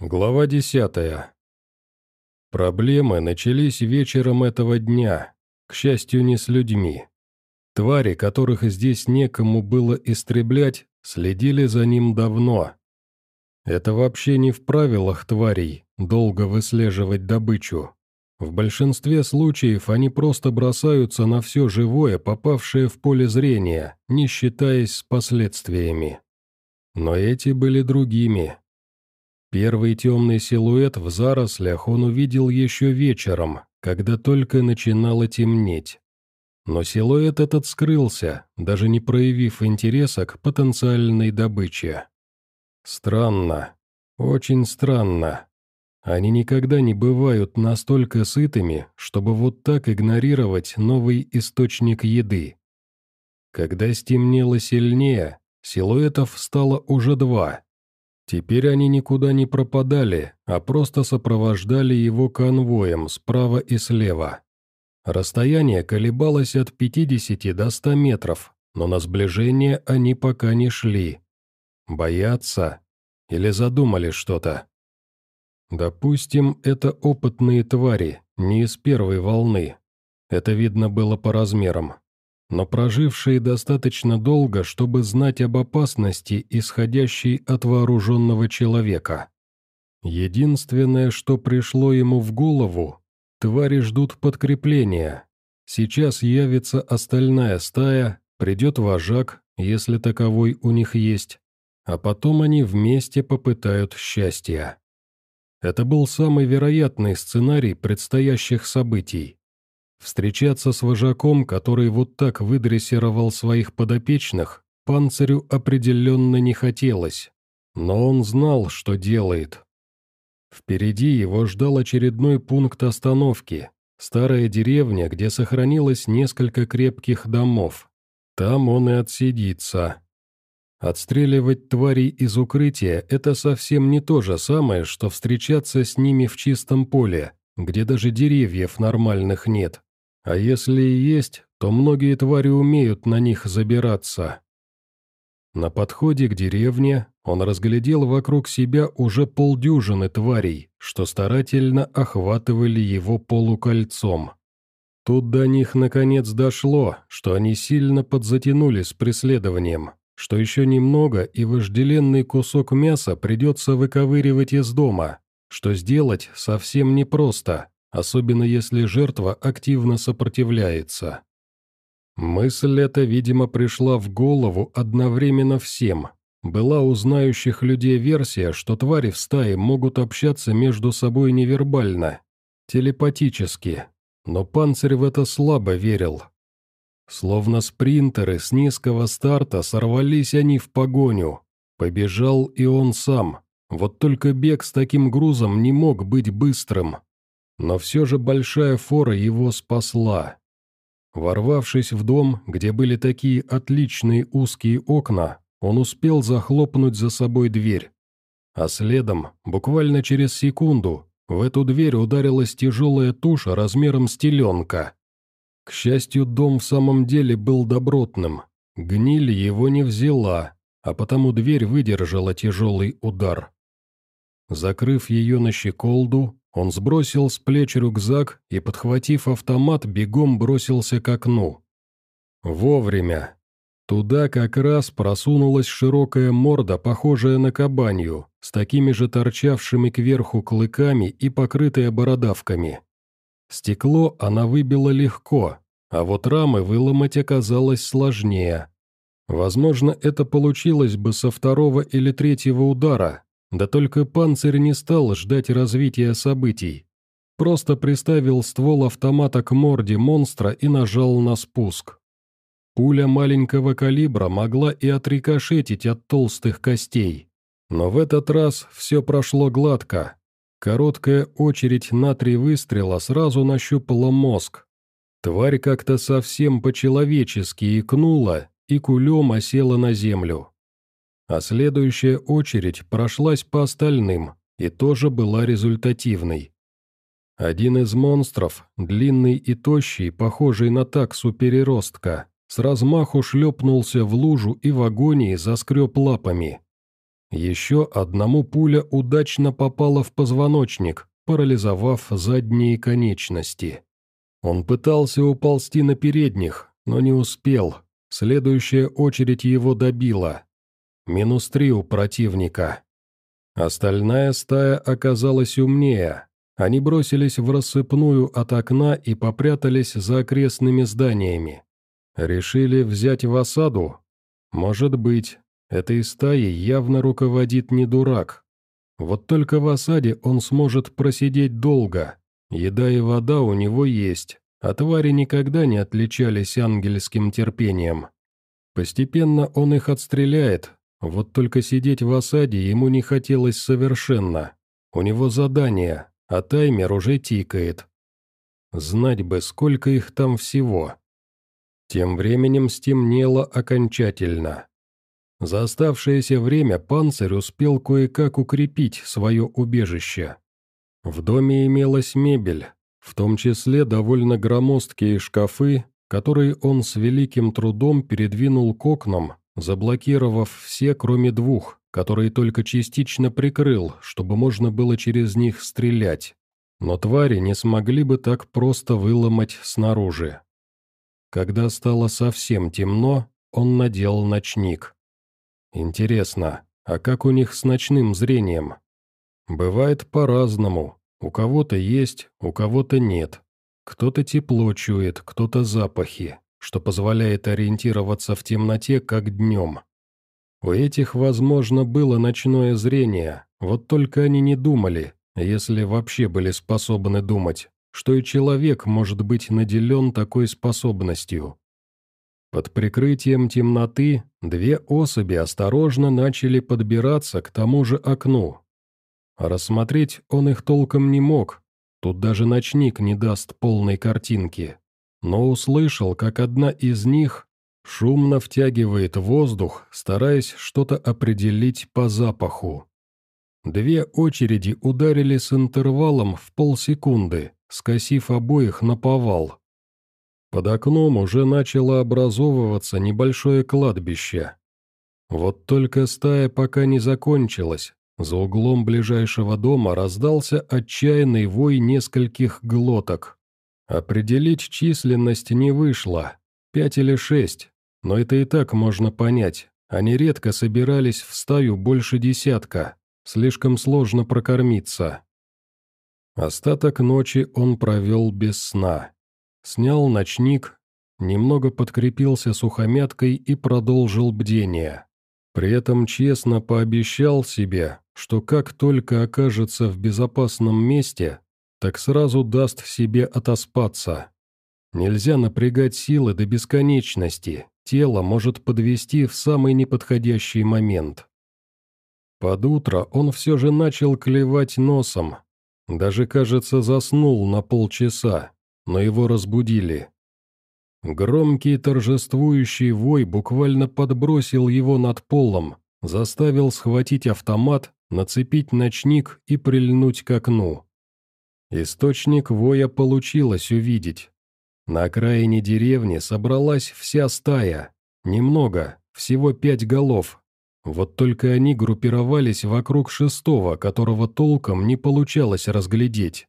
Глава десятая. Проблемы начались вечером этого дня, к счастью, не с людьми. Твари, которых здесь некому было истреблять, следили за ним давно. Это вообще не в правилах тварей, долго выслеживать добычу. В большинстве случаев они просто бросаются на все живое, попавшее в поле зрения, не считаясь с последствиями. Но эти были другими. Первый темный силуэт в зарослях он увидел еще вечером, когда только начинало темнеть. Но силуэт этот скрылся, даже не проявив интереса к потенциальной добыче. Странно. Очень странно. Они никогда не бывают настолько сытыми, чтобы вот так игнорировать новый источник еды. Когда стемнело сильнее, силуэтов стало уже два. Теперь они никуда не пропадали, а просто сопровождали его конвоем справа и слева. Расстояние колебалось от 50 до 100 метров, но на сближение они пока не шли. Боятся? Или задумали что-то? Допустим, это опытные твари, не из первой волны. Это видно было по размерам но прожившие достаточно долго, чтобы знать об опасности, исходящей от вооруженного человека. Единственное, что пришло ему в голову, твари ждут подкрепления. Сейчас явится остальная стая, придет вожак, если таковой у них есть, а потом они вместе попытают счастья. Это был самый вероятный сценарий предстоящих событий. Встречаться с вожаком, который вот так выдрессировал своих подопечных, панцирю определенно не хотелось. Но он знал, что делает. Впереди его ждал очередной пункт остановки. Старая деревня, где сохранилось несколько крепких домов. Там он и отсидится. Отстреливать тварей из укрытия – это совсем не то же самое, что встречаться с ними в чистом поле, где даже деревьев нормальных нет. А если и есть, то многие твари умеют на них забираться. На подходе к деревне он разглядел вокруг себя уже полдюжины тварей, что старательно охватывали его полукольцом. Тут до них наконец дошло, что они сильно подзатянули с преследованием, что еще немного и вожделенный кусок мяса придется выковыривать из дома, что сделать совсем непросто особенно если жертва активно сопротивляется. Мысль эта, видимо, пришла в голову одновременно всем. Была у знающих людей версия, что твари в стае могут общаться между собой невербально, телепатически, но панцирь в это слабо верил. Словно спринтеры с низкого старта сорвались они в погоню. Побежал и он сам. Вот только бег с таким грузом не мог быть быстрым. Но все же большая фора его спасла. Ворвавшись в дом, где были такие отличные узкие окна, он успел захлопнуть за собой дверь. А следом, буквально через секунду, в эту дверь ударилась тяжелая туша размером с теленка. К счастью, дом в самом деле был добротным. Гниль его не взяла, а потому дверь выдержала тяжелый удар. Закрыв ее на щеколду, он сбросил с плеч рюкзак и, подхватив автомат, бегом бросился к окну. Вовремя. Туда как раз просунулась широкая морда, похожая на кабанью, с такими же торчавшими кверху клыками и покрытая бородавками. Стекло она выбила легко, а вот рамы выломать оказалось сложнее. Возможно, это получилось бы со второго или третьего удара, да только панцирь не стал ждать развития событий. Просто приставил ствол автомата к морде монстра и нажал на спуск. Пуля маленького калибра могла и отрикошетить от толстых костей. Но в этот раз все прошло гладко. Короткая очередь на три выстрела сразу нащупала мозг. Тварь как-то совсем по-человечески икнула и кулем осела на землю а следующая очередь прошлась по остальным и тоже была результативной. Один из монстров, длинный и тощий, похожий на таксу переростка, с размаху шлепнулся в лужу и в агонии заскреб лапами. Еще одному пуля удачно попала в позвоночник, парализовав задние конечности. Он пытался уползти на передних, но не успел. Следующая очередь его добила. Минус три у противника. Остальная стая оказалась умнее. Они бросились в рассыпную от окна и попрятались за окрестными зданиями. Решили взять в осаду? Может быть. Этой стаей явно руководит не дурак. Вот только в осаде он сможет просидеть долго. Еда и вода у него есть, а твари никогда не отличались ангельским терпением. Постепенно он их отстреляет, вот только сидеть в осаде ему не хотелось совершенно. У него задание, а таймер уже тикает. Знать бы, сколько их там всего. Тем временем стемнело окончательно. За оставшееся время панцирь успел кое-как укрепить свое убежище. В доме имелась мебель, в том числе довольно громоздкие шкафы, которые он с великим трудом передвинул к окнам, заблокировав все, кроме двух, которые только частично прикрыл, чтобы можно было через них стрелять. Но твари не смогли бы так просто выломать снаружи. Когда стало совсем темно, он надел ночник. Интересно, а как у них с ночным зрением? Бывает по-разному. У кого-то есть, у кого-то нет. Кто-то тепло чует, кто-то запахи, что позволяет ориентироваться в темноте, как днем. У этих, возможно, было ночное зрение, вот только они не думали, если вообще были способны думать, что и человек может быть наделен такой способностью. Под прикрытием темноты две особи осторожно начали подбираться к тому же окну. Рассмотреть он их толком не мог, тут даже ночник не даст полной картинки, но услышал, как одна из них шумно втягивает воздух, стараясь что-то определить по запаху. Две очереди ударили с интервалом в полсекунды, скосив обоих на повал. Под окном уже начало образовываться небольшое кладбище. Вот только стая пока не закончилась. За углом ближайшего дома раздался отчаянный вой нескольких глоток. Определить численность не вышло. Пять или шесть. Но это и так можно понять. Они редко собирались в стаю больше десятка. Слишком сложно прокормиться. Остаток ночи он провел без сна. Снял ночник, немного подкрепился сухомяткой и продолжил бдение. При этом честно пообещал себе, что как только окажется в безопасном месте, так сразу даст себе отоспаться. Нельзя напрягать силы до бесконечности, тело может подвести в самый неподходящий момент. Под утро он все же начал клевать носом. Даже, кажется, заснул на полчаса но его разбудили. Громкий торжествующий вой буквально подбросил его над полом, заставил схватить автомат, нацепить ночник и прильнуть к окну. Источник воя получилось увидеть. На окраине деревни собралась вся стая. Немного, всего пять голов. Вот только они группировались вокруг шестого, которого толком не получалось разглядеть.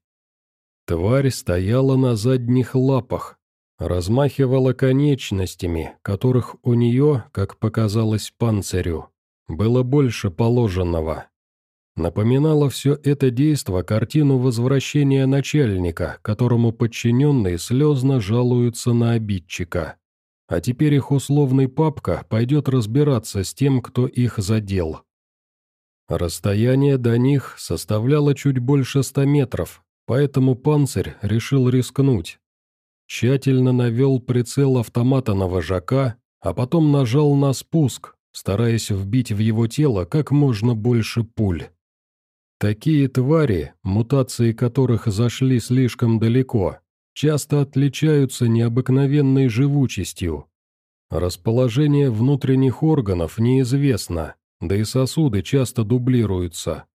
Тварь стояла на задних лапах, размахивала конечностями, которых у нее, как показалось панцирю, было больше положенного. Напоминало все это действо картину возвращения начальника, которому подчиненные слезно жалуются на обидчика. А теперь их условный папка пойдет разбираться с тем, кто их задел. Расстояние до них составляло чуть больше ста метров, Поэтому панцирь решил рискнуть. Тщательно навел прицел автомата на вожака, а потом нажал на спуск, стараясь вбить в его тело как можно больше пуль. Такие твари, мутации которых зашли слишком далеко, часто отличаются необыкновенной живучестью. Расположение внутренних органов неизвестно, да и сосуды часто дублируются.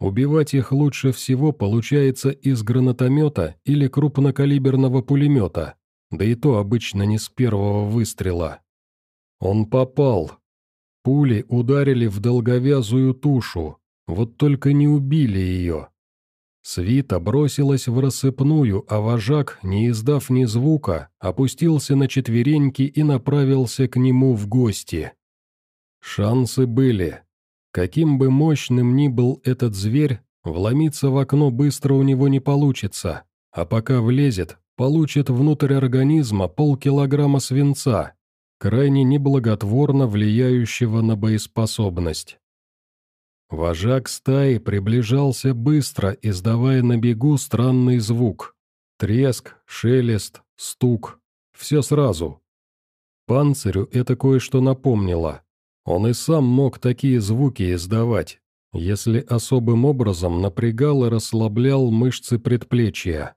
Убивать их лучше всего получается из гранатомета или крупнокалиберного пулемета, да и то обычно не с первого выстрела. Он попал. Пули ударили в долговязую тушу, вот только не убили ее. Свита бросилась в рассыпную, а вожак, не издав ни звука, опустился на четвереньки и направился к нему в гости. Шансы были. Каким бы мощным ни был этот зверь, вломиться в окно быстро у него не получится, а пока влезет, получит внутрь организма полкилограмма свинца, крайне неблаготворно влияющего на боеспособность. Вожак стаи приближался быстро, издавая на бегу странный звук. Треск, шелест, стук. Все сразу. Панцирю это кое-что напомнило. Он и сам мог такие звуки издавать, если особым образом напрягал и расслаблял мышцы предплечья.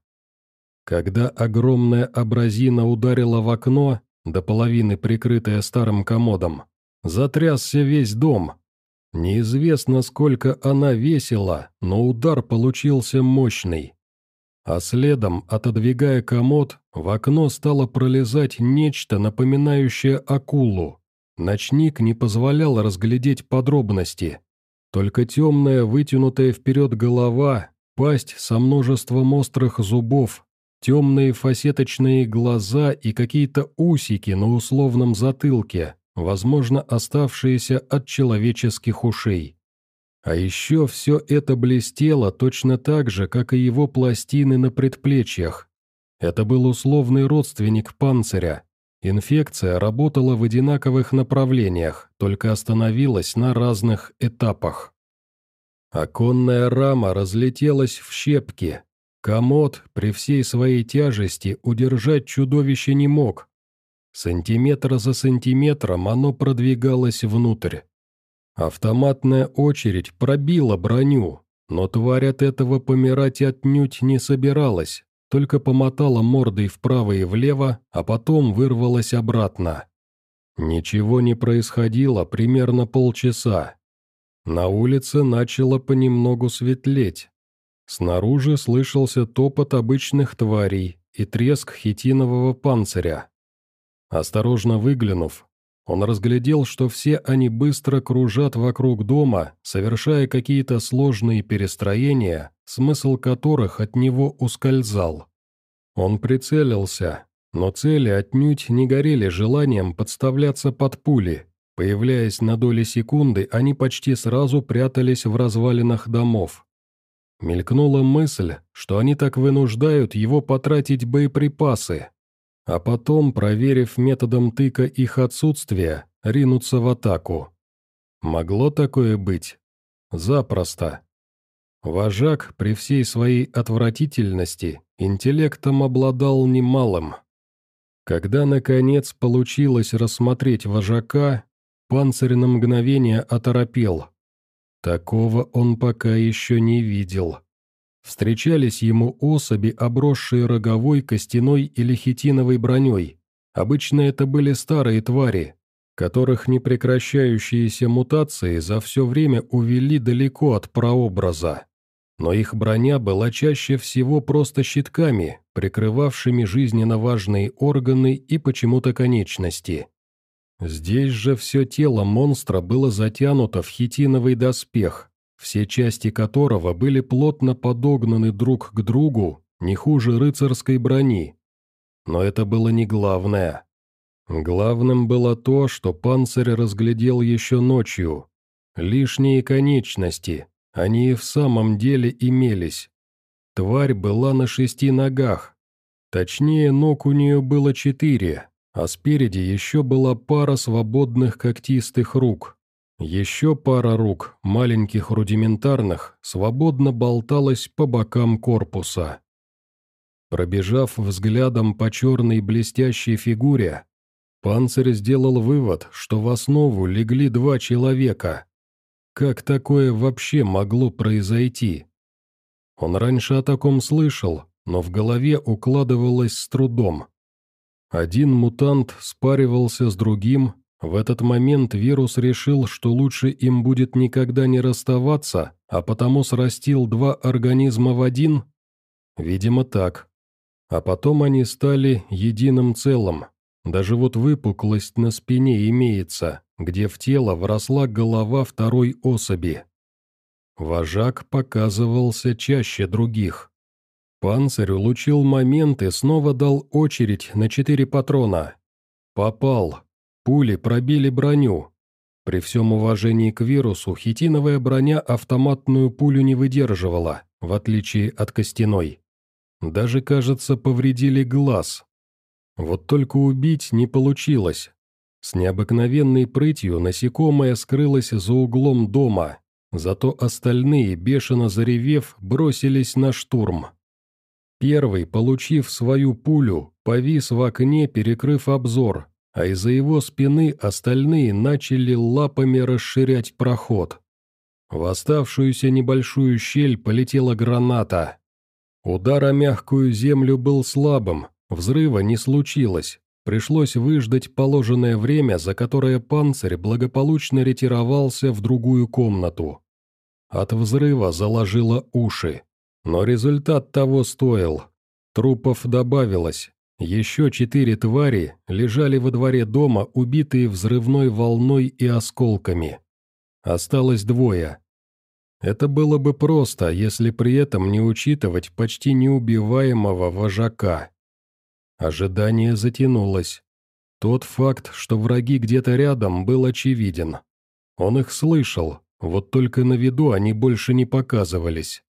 Когда огромная абразина ударила в окно, до половины прикрытая старым комодом, затрясся весь дом. Неизвестно, сколько она весила, но удар получился мощный. А следом, отодвигая комод, в окно стало пролезать нечто, напоминающее акулу. Ночник не позволял разглядеть подробности. Только темная, вытянутая вперед голова, пасть со множеством острых зубов, темные фасеточные глаза и какие-то усики на условном затылке, возможно, оставшиеся от человеческих ушей. А еще все это блестело точно так же, как и его пластины на предплечьях. Это был условный родственник панциря. Инфекция работала в одинаковых направлениях, только остановилась на разных этапах. Оконная рама разлетелась в щепки, Комод при всей своей тяжести удержать чудовище не мог. Сантиметр за сантиметром оно продвигалось внутрь. Автоматная очередь пробила броню, но тварь от этого помирать отнюдь не собиралась, только помотала мордой вправо и влево, а потом вырвалась обратно. Ничего не происходило примерно полчаса. На улице начало понемногу светлеть, Снаружи слышался топот обычных тварей и треск хитинового панциря. Осторожно выглянув, он разглядел, что все они быстро кружат вокруг дома, совершая какие-то сложные перестроения, смысл которых от него ускользал. Он прицелился, но цели отнюдь не горели желанием подставляться под пули. Появляясь на доли секунды, они почти сразу прятались в развалинах домов. Мелькнула мысль, что они так вынуждают его потратить боеприпасы, а потом, проверив методом тыка их отсутствие, ринуться в атаку. Могло такое быть? Запросто. Вожак при всей своей отвратительности интеллектом обладал немалым. Когда, наконец, получилось рассмотреть вожака, панцирь на мгновение оторопел, Такого он пока еще не видел. Встречались ему особи, обросшие роговой, костяной или хитиновой броней. Обычно это были старые твари, которых непрекращающиеся мутации за все время увели далеко от прообраза. Но их броня была чаще всего просто щитками, прикрывавшими жизненно важные органы и почему-то конечности. Здесь же все тело монстра было затянуто в хитиновый доспех, все части которого были плотно подогнаны друг к другу, не хуже рыцарской брони. Но это было не главное. Главным было то, что панцирь разглядел еще ночью. Лишние конечности, они и в самом деле имелись. Тварь была на шести ногах. Точнее, ног у нее было четыре, а спереди еще была пара свободных когтистых рук. Еще пара рук, маленьких рудиментарных, свободно болталась по бокам корпуса. Пробежав взглядом по черной блестящей фигуре, панцирь сделал вывод, что в основу легли два человека. Как такое вообще могло произойти? Он раньше о таком слышал, но в голове укладывалось с трудом. Один мутант спаривался с другим, в этот момент вирус решил, что лучше им будет никогда не расставаться, а потому срастил два организма в один? Видимо, так. А потом они стали единым целым. Даже вот выпуклость на спине имеется, где в тело вросла голова второй особи. Вожак показывался чаще других. Панцирь улучил момент и снова дал очередь на четыре патрона. Попал. Пули пробили броню. При всем уважении к вирусу, хитиновая броня автоматную пулю не выдерживала, в отличие от костяной. Даже, кажется, повредили глаз. Вот только убить не получилось. С необыкновенной прытью насекомое скрылось за углом дома, зато остальные, бешено заревев, бросились на штурм. Первый, получив свою пулю, повис в окне, перекрыв обзор, а из-за его спины остальные начали лапами расширять проход. В оставшуюся небольшую щель полетела граната. Удар о мягкую землю был слабым, взрыва не случилось. Пришлось выждать положенное время, за которое панцирь благополучно ретировался в другую комнату. От взрыва заложило уши. Но результат того стоил. Трупов добавилось, еще четыре твари лежали во дворе дома, убитые взрывной волной и осколками. Осталось двое. Это было бы просто, если при этом не учитывать почти неубиваемого вожака. Ожидание затянулось. Тот факт, что враги где-то рядом, был очевиден. Он их слышал, вот только на виду они больше не показывались.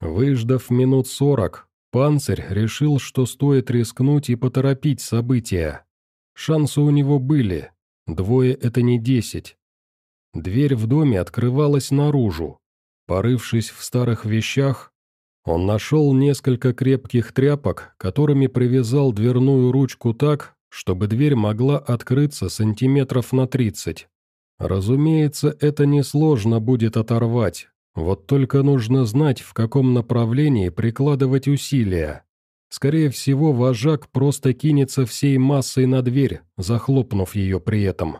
Выждав минут сорок, Панцирь решил, что стоит рискнуть и поторопить события. Шансы у него были. Двое — это не десять. Дверь в доме открывалась наружу. Порывшись в старых вещах, он нашел несколько крепких тряпок, которыми привязал дверную ручку так, чтобы дверь могла открыться сантиметров на тридцать. Разумеется, это несложно будет оторвать, вот только нужно знать, в каком направлении прикладывать усилия. Скорее всего, вожак просто кинется всей массой на дверь, захлопнув ее при этом.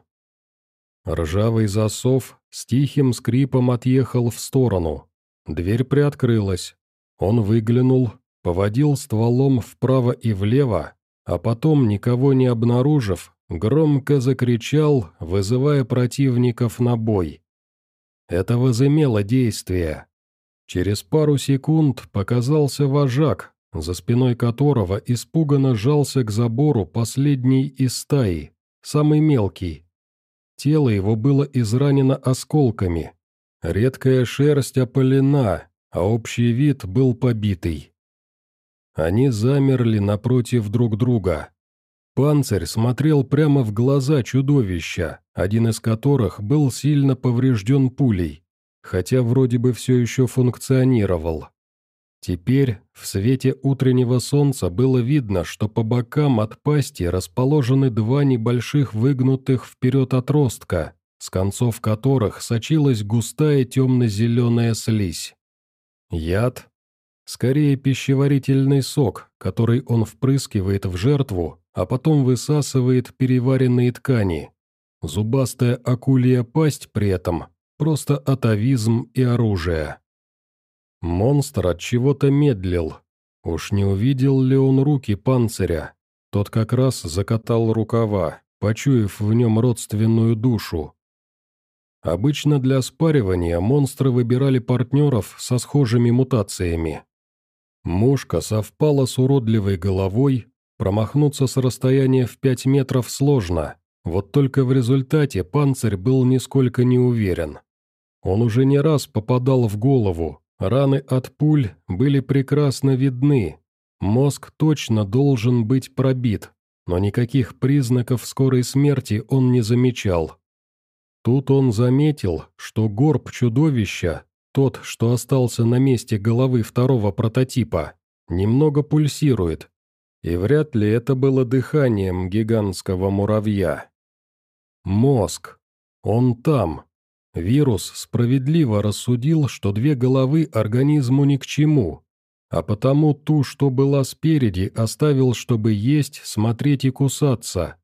Ржавый засов с тихим скрипом отъехал в сторону. Дверь приоткрылась. Он выглянул, поводил стволом вправо и влево, а потом, никого не обнаружив, громко закричал, вызывая противников на бой. Это возымело действие. Через пару секунд показался вожак, за спиной которого испуганно жался к забору последний из стаи, самый мелкий. Тело его было изранено осколками. Редкая шерсть опалена, а общий вид был побитый. Они замерли напротив друг друга. Панцирь смотрел прямо в глаза чудовища, один из которых был сильно поврежден пулей, хотя вроде бы все еще функционировал. Теперь, в свете утреннего солнца было видно, что по бокам от пасти расположены два небольших выгнутых вперед отростка, с концов которых сочилась густая темно-зеленая слизь. Яд? Скорее пищеварительный сок, который он впрыскивает в жертву, а потом высасывает переваренные ткани. Зубастая акулья пасть при этом – просто атовизм и оружие. Монстр от чего-то медлил. Уж не увидел ли он руки панциря? Тот как раз закатал рукава, почуяв в нем родственную душу. Обычно для спаривания монстры выбирали партнеров со схожими мутациями. Мушка совпала с уродливой головой, Промахнуться с расстояния в пять метров сложно, вот только в результате панцирь был нисколько не уверен. Он уже не раз попадал в голову, раны от пуль были прекрасно видны, мозг точно должен быть пробит, но никаких признаков скорой смерти он не замечал. Тут он заметил, что горб чудовища, тот, что остался на месте головы второго прототипа, немного пульсирует, и вряд ли это было дыханием гигантского муравья. Мозг. Он там. Вирус справедливо рассудил, что две головы организму ни к чему, а потому ту, что была спереди, оставил, чтобы есть, смотреть и кусаться,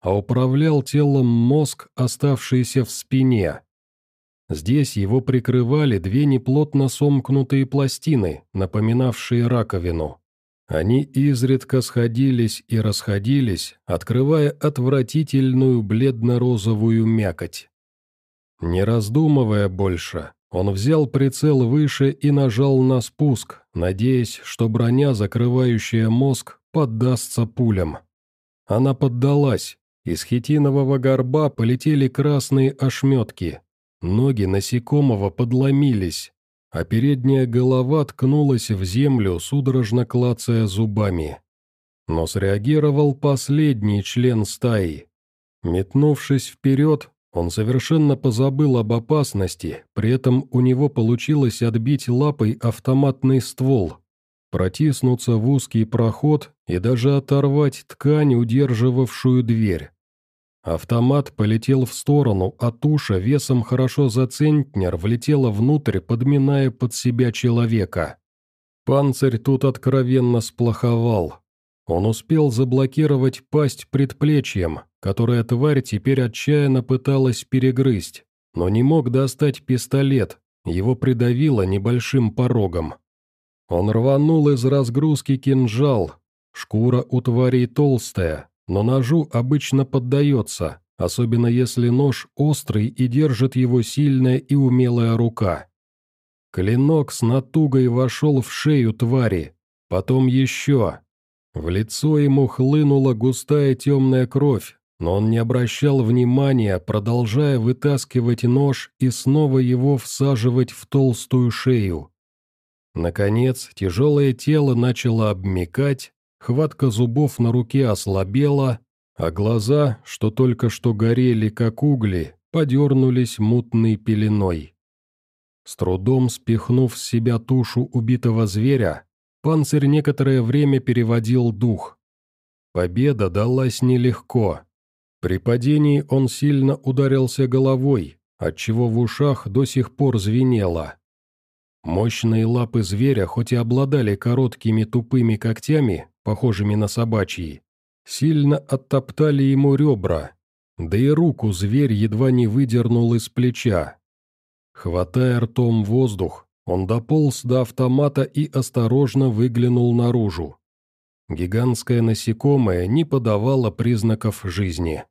а управлял телом мозг, оставшийся в спине. Здесь его прикрывали две неплотно сомкнутые пластины, напоминавшие раковину. Они изредка сходились и расходились, открывая отвратительную бледно-розовую мякоть. Не раздумывая больше, он взял прицел выше и нажал на спуск, надеясь, что броня, закрывающая мозг, поддастся пулям. Она поддалась, из хитинового горба полетели красные ошметки, ноги насекомого подломились, а передняя голова ткнулась в землю, судорожно клацая зубами. Но среагировал последний член стаи. Метнувшись вперед, он совершенно позабыл об опасности, при этом у него получилось отбить лапой автоматный ствол, протиснуться в узкий проход и даже оторвать ткань, удерживавшую дверь. Автомат полетел в сторону, а туша весом хорошо за центнер влетела внутрь, подминая под себя человека. Панцирь тут откровенно сплоховал. Он успел заблокировать пасть предплечьем, которое тварь теперь отчаянно пыталась перегрызть, но не мог достать пистолет, его придавило небольшим порогом. Он рванул из разгрузки кинжал, шкура у тварей толстая, но ножу обычно поддается, особенно если нож острый и держит его сильная и умелая рука. Клинок с натугой вошел в шею твари, потом еще. В лицо ему хлынула густая темная кровь, но он не обращал внимания, продолжая вытаскивать нож и снова его всаживать в толстую шею. Наконец, тяжелое тело начало обмекать, Хватка зубов на руке ослабела, а глаза, что только что горели, как угли, подернулись мутной пеленой. С трудом спихнув с себя тушу убитого зверя, панцирь некоторое время переводил дух. Победа далась нелегко. При падении он сильно ударился головой, отчего в ушах до сих пор звенело. Мощные лапы зверя, хоть и обладали короткими тупыми когтями, похожими на собачьи, сильно оттоптали ему ребра, да и руку зверь едва не выдернул из плеча. Хватая ртом воздух, он дополз до автомата и осторожно выглянул наружу. Гигантское насекомое не подавало признаков жизни.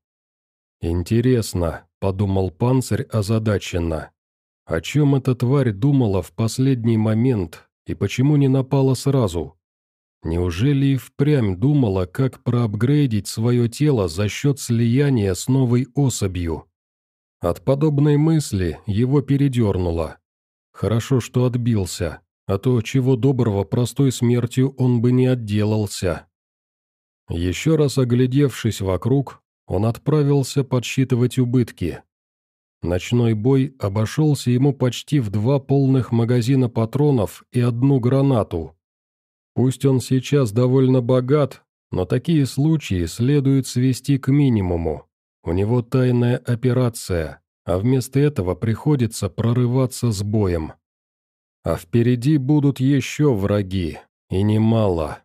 «Интересно», — подумал панцирь озадаченно, — «о чем эта тварь думала в последний момент и почему не напала сразу?» Неужели и впрямь думала, как проапгрейдить свое тело за счет слияния с новой особью? От подобной мысли его передернуло. Хорошо, что отбился, а то чего доброго простой смертью он бы не отделался. Еще раз оглядевшись вокруг, он отправился подсчитывать убытки. Ночной бой обошелся ему почти в два полных магазина патронов и одну гранату, Пусть он сейчас довольно богат, но такие случаи следует свести к минимуму. У него тайная операция, а вместо этого приходится прорываться с боем. А впереди будут еще враги, и немало.